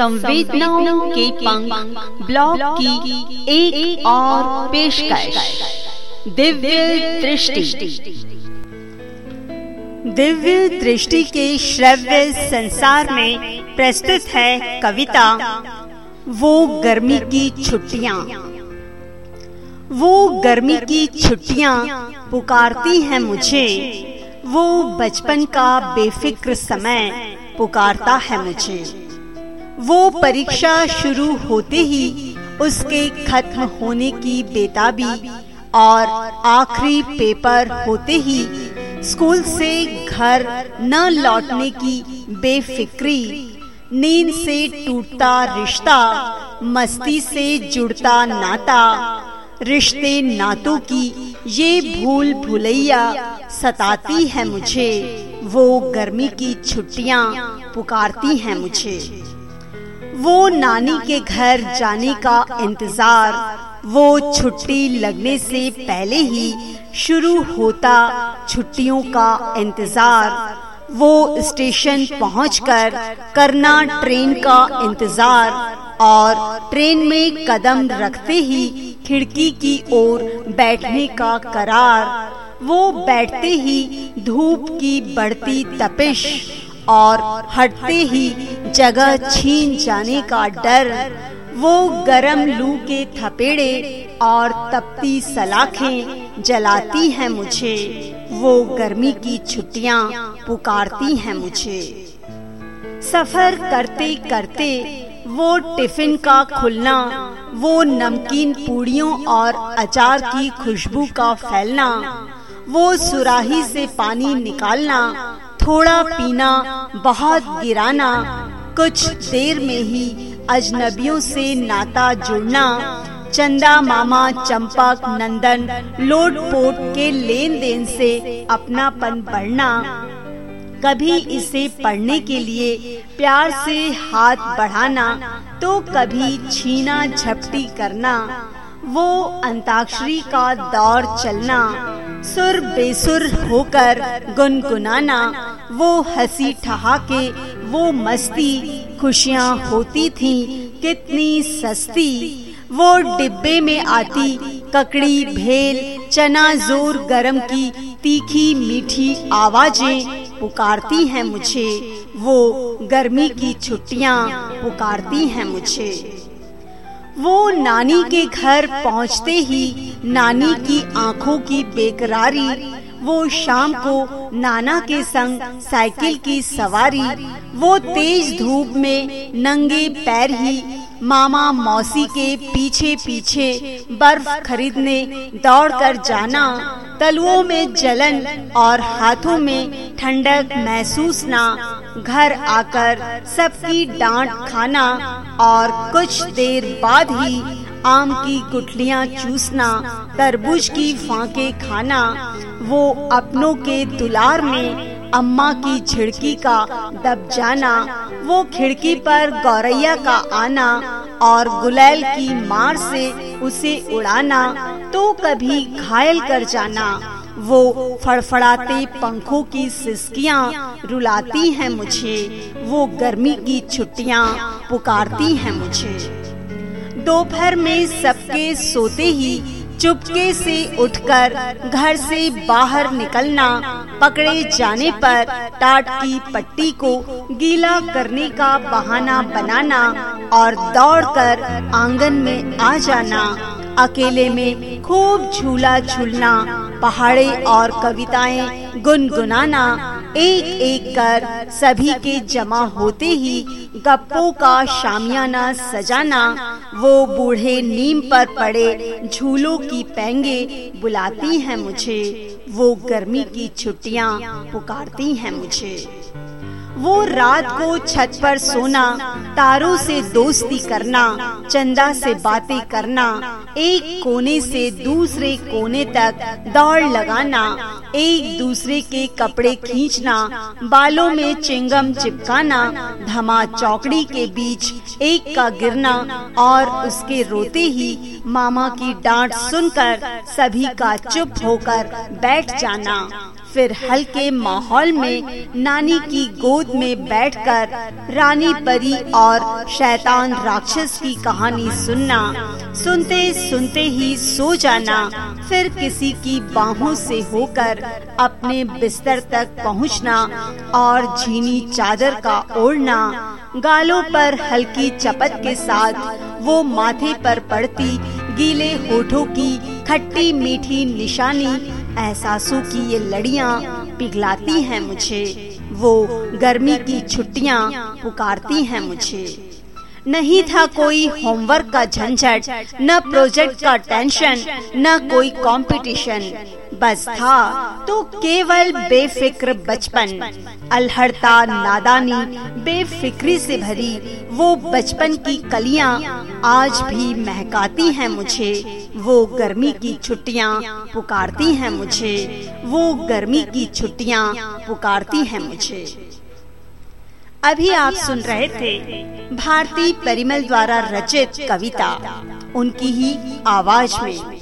संवेदनाओं के पंख ब्लॉग की एक, एक और पेशकश। दिव्य दृष्टि। दिव्य दृष्टि के श्रव्य संसार में प्रस्तुत है कविता वो गर्मी की छुट्टियाँ। वो गर्मी की छुट्टियाँ पुकारती हैं मुझे। वो बचपन का बेफिक्र समय पुकारता है मुझे। वो परीक्षा शुरू होते ही उसके खत्म होने की बेताबी और आखिरी पेपर होते ही स्कूल से घर न लौटने की बेफिक्री, नींद से टूटता रिश्ता, मस्ती से जुड़ता नाता, रिश्ते नातों की ये भूल भुलैया सताती है मुझे, वो गर्मी की छुट्टियाँ पुकारती हैं मुझे। वो नानी के घर जाने का इंतज़ार, वो छुट्टी लगने से पहले ही शुरू होता छुट्टियों का इंतज़ार। वो स्टेशन पहुंचकर करना ट्रेन का इंतज़ार और ट्रेन में कदम रखते ही खिड़की की ओर बैठने का करार। वो बैठते ही धूप की बढ़ती तपिश और हटते ही जगह छीन जाने का डर, वो गरम लू के थपेड़े और तपती सलाखें जलाती हैं मुझे। वो गर्मी की छुट्टियाँ पुकारती हैं मुझे। सफ़र करते करते वो टिफ़िन का खुलना, वो नमकीन पूड़ियों और अचार की खुशबू का फैलना, वो सुराही से पानी निकालना, थोड़ा पीना बहुत गिराना, कुछ देर में ही अजनबियों से नाता जुड़ना, चंदा मामा, चंपक नंदन, लोट पोट के लेन देन से अपनापन बढ़ना, कभी इसे पढ़ने के लिए प्यार से हाथ बढ़ाना तो कभी छीना झपटी करना, वो अंताक्षरी का दौर चलना। सुर बेसुर होकर गुनगुनाना, वो हँसी ठहाके, वो मस्ती, खुशियाँ होती थी, कितनी सस्ती। वो डिब्बे में आती, ककड़ी, भेल, चना ज़ोर गरम की, तीखी मीठी आवाज़ें पुकारती हैं मुझे। वो गर्मी की छुट्टियाँ पुकारती हैं मुझे। वो नानी के घर पहुँचते ही नानी की आँखों की बेकरारी, वो शाम को नाना के संग साइकिल की सवारी, वो तेज धूप में नंगे पैर ही मामा मौसी के पीछे पीछे बर्फ़ खरीदने दौड़कर जाना, तलुओं में जलन और हाथों में ठंडक महसूस ना, घर आकर सबकी डांट खाना और कुछ देर बाद ही आम की गुठलियाँ चूसना, तरबूज की फाके खाना, वो अपनों के दुलार में अम्मा की झिड़की का दब जाना, वो खिड़की पर गौरैया का आना और गुलैल की मार से उसे उड़ाना तो कभी घायल कर जाना। वो फड़फड़ाते पंखों की सिसकियाँ रुलाती हैं मुझे, वो गर्मी की छुट्टियाँ पुकारती हैं मुझे। दोपहर में सबके सोते ही चुपके से उठकर घर से बाहर निकलना, पकड़े जाने पर टाट की पट्टी को गीला करने का बहाना बनाना और दौड़कर आँगन में आ जाना, अकेले में खूब झूला झूलना, पहाड़े और कविताएँ गुनगुनाना एक एक कर सभी के जमा होते ही गप्पों का शामियाना सजाना, वो बूढ़े नीम पर पड़े झूलों की पेंगे बुलाती हैं मुझे, वो गर्मी की छुट्टियाँ पुकारती हैं मुझे। वो रात को छत पर सोना, तारों से दोस्ती करना, चंदा से बातें करना, एक कोने से दूसरे कोने तक दौड़ लगाना, एक दूसरे के कपड़े खींचना, बालों में चिंगम चिपकाना, धमा चौकड़ी के बीच एक का गिरना और उसके रोते ही मामा की डांट सुनकर सभी का चुप होकर बैठ जाना। फिर हल्के माहौल में नानी की गोद में बैठकर रानी परी और शैतान राक्षस की कहानी सुनना, सुनते सुनते ही सो जाना, फिर किसी की बाहों से होकर अपने बिस्तर तक पहुँचना और झीनी चादर का ओढ़ना, गालों पर हल्की चपत के साथ वो माथे पर पड़ती गीले होठों की खट्टी मीठी निशानी, एहसासों की ये लड़िया पिघलाती हैं मुझे। वो गर्मी की छुट्टियाँ पुकारती हैं मुझे। नहीं था कोई होमवर्क का झंझट, न प्रोजेक्ट का टेंशन, न कोई कंपटीशन। बस था तो केवल बेफिक्र बचपन। अलहड़ता, नादानी, बेफिक्री से भरी वो बचपन की कलियाँ आज भी महकाती हैं मुझे। वो गर्मी की छुट्टियाँ पुकारती हैं मुझे। वो गर्मी की छुट्टियाँ पुकारती हैं मुझे। अभी आप सुन रहे थे भारती परिमल द्वारा रचित कविता। उनकी ही आवाज़ में